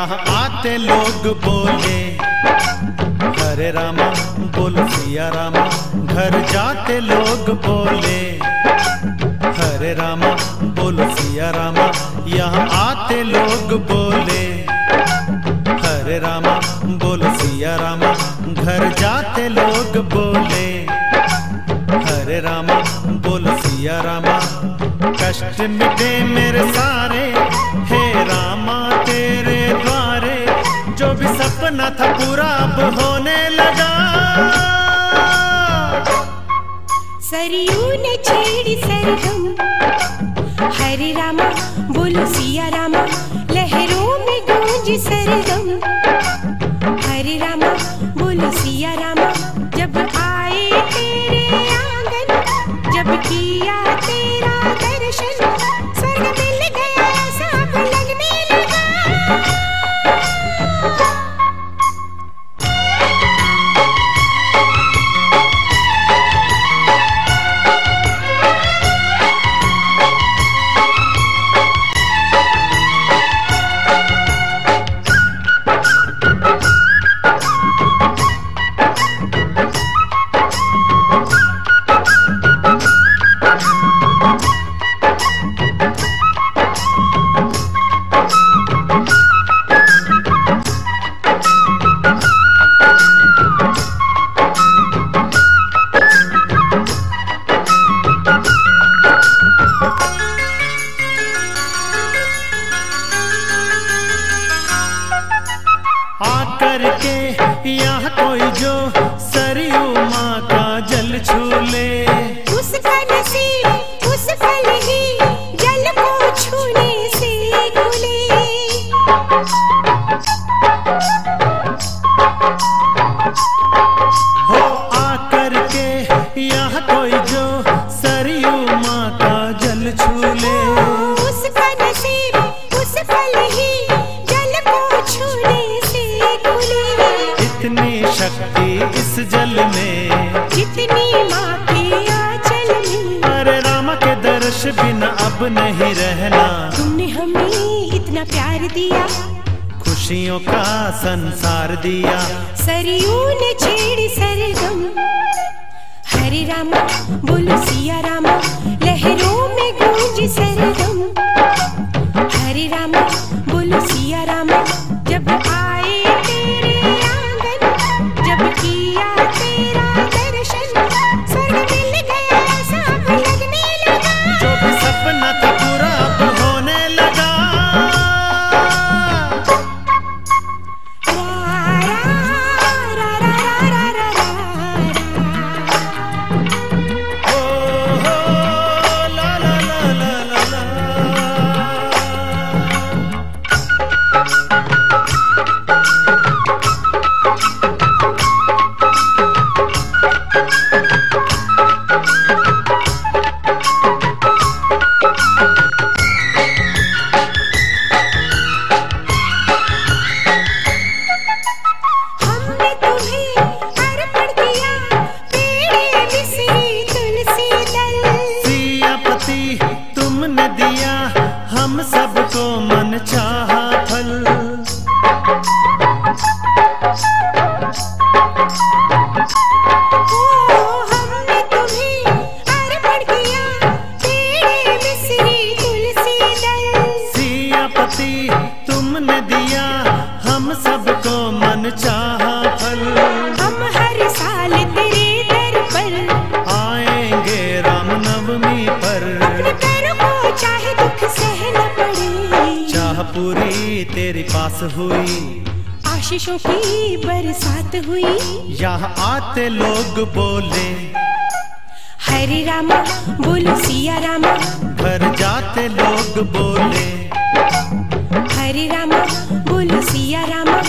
आते लोग बोले, हरे रामा, बोल सिया रामा, घर जाते लोग बोले, हरे रामा, बोल सिया रामा, यहाँ आते लोग बोले, हरे रामा, बोल सिया रामा, घर जाते लोग बोले भी सपना था पूरा अब होने लगा। सरयू ने छेड़ी सरगम। हरे रामा, बोलो सिया रामा आकर के यहाँ कोई जो बिना अब नहीं रहना। तुमने हमें इतना प्यार दिया। खुशियों का संसार दिया। सरयू ने छेड़ी सरगम। हरे रामा बोलो सिया रामा लहरों में गूंज सरगम। हरे रामा तुमने दिया हम सबको मन चाहा फल। हम हर साल तेरे दर पर आएँगे रामनवमी पर। चाहे दुख सहना पड़े। चाह पूरी तेरी पास हुई। आशीषों की बरसात हुई। यहाँ आते लोग बोले हरे रामा बोलो सिया रामा। घर जाते लोग बोले हरे रामा बोलो सिया रामा।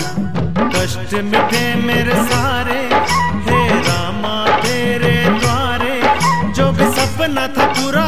कष्ट मिटे मेरे सारे हे रामा तेरे द्वारे। जो भी सपना था पूरा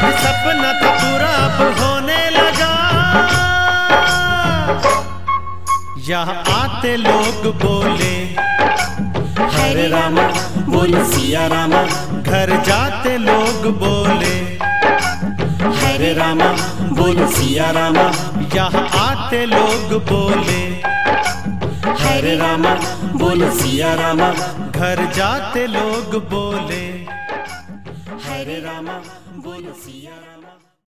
सपना तो पूरा होने लगा। यहाँ आते लोग बोले हरे रामा बोल सिया रामा। घर जाते लोग बोले हरे रामा बोल सिया रामा। यहाँ आते लोग बोले हरे रामा बोल सिया रामा। घर जाते लोग बोले हरे रामा बोल सिया रामा